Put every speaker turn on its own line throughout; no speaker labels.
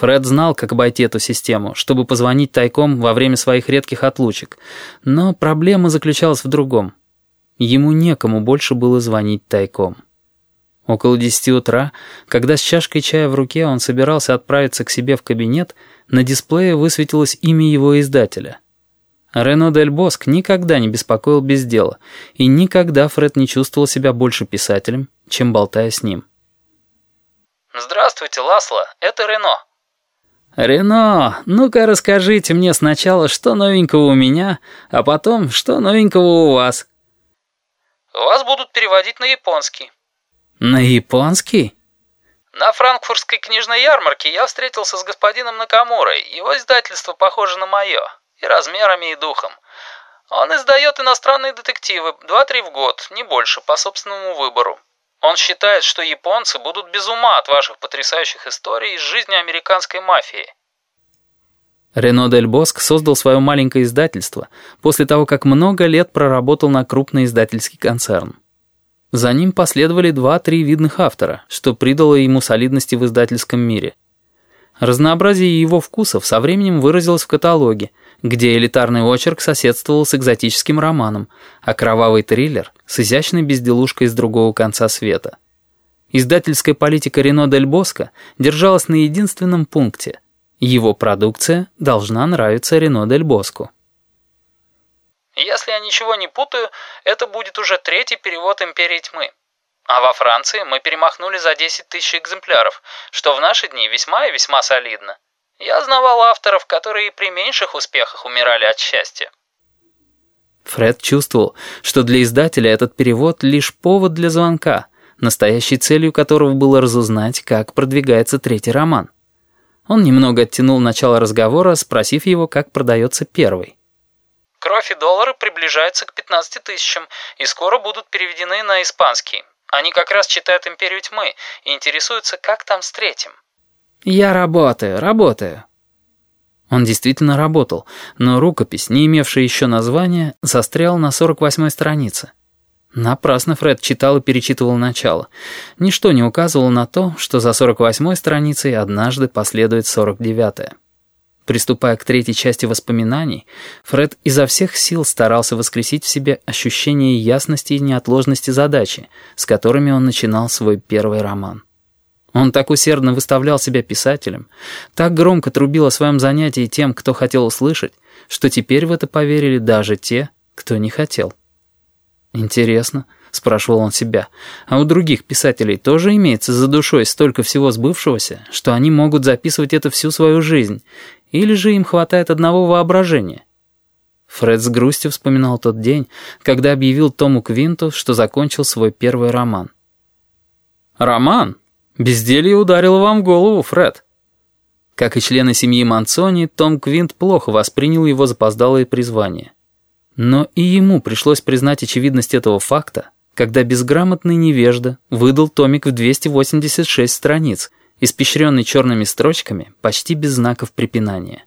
Фред знал, как обойти эту систему, чтобы позвонить тайком во время своих редких отлучек. Но проблема заключалась в другом. Ему некому больше было звонить тайком. Около десяти утра, когда с чашкой чая в руке он собирался отправиться к себе в кабинет, на дисплее высветилось имя его издателя. Рено Дель Боск никогда не беспокоил без дела, и никогда Фред не чувствовал себя больше писателем, чем болтая с ним.
«Здравствуйте, Ласло, это Рено».
«Рено, ну-ка расскажите мне сначала, что новенького у меня, а потом, что новенького у вас».
«Вас будут переводить на японский».
«На японский?»
«На франкфуртской книжной ярмарке я встретился с господином Накамурой. Его издательство похоже на мое. И размерами, и духом. Он издает иностранные детективы, два-три в год, не больше, по собственному выбору. Он считает, что японцы будут без ума от ваших потрясающих историй из жизни американской мафии».
Рено Дель Боск создал свое маленькое издательство после того, как много лет проработал на крупный издательский концерн. За ним последовали два-три видных автора, что придало ему солидности в издательском мире. Разнообразие его вкусов со временем выразилось в каталоге, где элитарный очерк соседствовал с экзотическим романом, а кровавый триллер — с изящной безделушкой с другого конца света. Издательская политика Рено Дель Боско держалась на единственном пункте — его продукция должна нравиться Рено Дель Боску.
Если я ничего не путаю, это будет уже третий перевод «Империи тьмы». А во Франции мы перемахнули за 10 тысяч экземпляров, что в наши дни весьма и весьма солидно. Я знавал авторов, которые при меньших успехах умирали от счастья.
Фред чувствовал, что для издателя этот перевод лишь повод для звонка, настоящей целью которого было разузнать, как продвигается третий роман. Он немного оттянул начало разговора, спросив его, как продается первый.
Кровь и доллары приближаются к 15 тысячам и скоро будут переведены на испанский. Они как раз читают «Империю тьмы» и интересуются, как там с третьим.
«Я работаю, работаю». Он действительно работал, но рукопись, не имевшая еще названия, застряла на 48-й странице. Напрасно Фред читал и перечитывал начало. Ничто не указывало на то, что за 48-й страницей однажды последует 49-я. Приступая к третьей части воспоминаний, Фред изо всех сил старался воскресить в себе ощущение ясности и неотложности задачи, с которыми он начинал свой первый роман. Он так усердно выставлял себя писателем, так громко трубил о своем занятии тем, кто хотел услышать, что теперь в это поверили даже те, кто не хотел. «Интересно», — спрашивал он себя, «а у других писателей тоже имеется за душой столько всего сбывшегося, что они могут записывать это всю свою жизнь, или же им хватает одного воображения?» Фред с грустью вспоминал тот день, когда объявил Тому Квинту, что закончил свой первый роман. «Роман? Безделье ударило вам в голову, Фред». Как и члены семьи Манцони, Том Квинт плохо воспринял его запоздалое призвание. Но и ему пришлось признать очевидность этого факта, когда безграмотный невежда выдал томик в 286 страниц, испещренный черными строчками, почти без знаков препинания.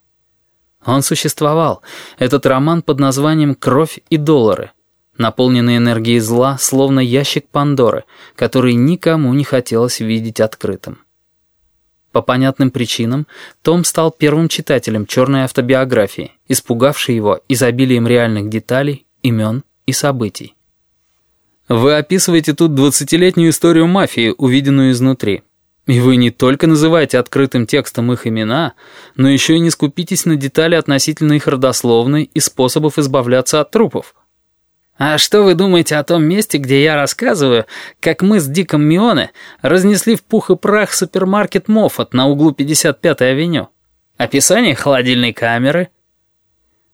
Он существовал, этот роман под названием «Кровь и доллары», наполненный энергией зла, словно ящик Пандоры, который никому не хотелось видеть открытым. По понятным причинам Том стал первым читателем черной автобиографии, испугавшей его изобилием реальных деталей, имен и событий. Вы описываете тут двадцатилетнюю историю мафии, увиденную изнутри. И вы не только называете открытым текстом их имена, но еще и не скупитесь на детали относительно их родословной и способов избавляться от трупов. А что вы думаете о том месте, где я рассказываю, как мы с Диком Мионе разнесли в пух и прах супермаркет Моффат на углу 55-й авеню? Описание холодильной камеры?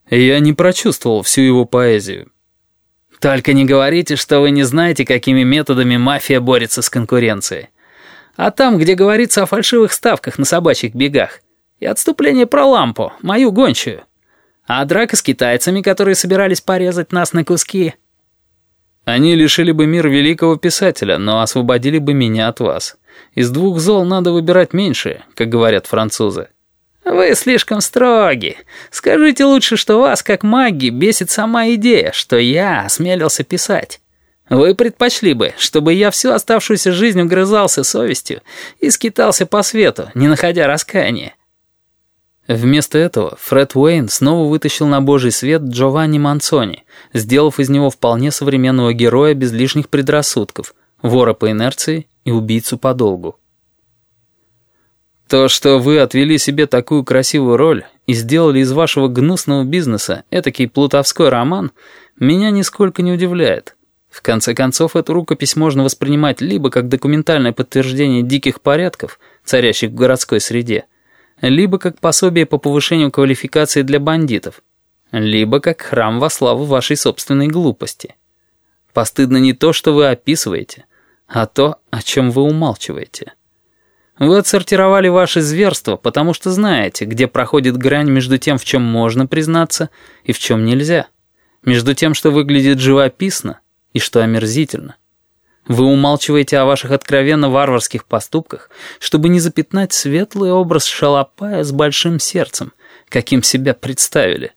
Я не прочувствовал всю его поэзию. Только не говорите, что вы не знаете, какими методами мафия борется с конкуренцией. А там, где говорится о фальшивых ставках на собачьих бегах. И отступление про лампу, мою гончую. А драка с китайцами, которые собирались порезать нас на куски? Они лишили бы мир великого писателя, но освободили бы меня от вас. Из двух зол надо выбирать меньшее, как говорят французы. Вы слишком строги. Скажите лучше, что вас, как маги, бесит сама идея, что я осмелился писать. Вы предпочли бы, чтобы я всю оставшуюся жизнь угрызался совестью и скитался по свету, не находя раскаяния. Вместо этого Фред Уэйн снова вытащил на божий свет Джованни Манцони, сделав из него вполне современного героя без лишних предрассудков, вора по инерции и убийцу по долгу. То, что вы отвели себе такую красивую роль и сделали из вашего гнусного бизнеса этакий плутовской роман, меня нисколько не удивляет. В конце концов, эту рукопись можно воспринимать либо как документальное подтверждение диких порядков, царящих в городской среде, либо как пособие по повышению квалификации для бандитов, либо как храм во славу вашей собственной глупости. Постыдно не то, что вы описываете, а то, о чем вы умалчиваете. Вы отсортировали ваши зверства, потому что знаете, где проходит грань между тем, в чем можно признаться, и в чем нельзя. Между тем, что выглядит живописно, и что омерзительно. Вы умалчиваете о ваших откровенно варварских поступках, чтобы не запятнать светлый образ шалопая с большим сердцем, каким себя представили.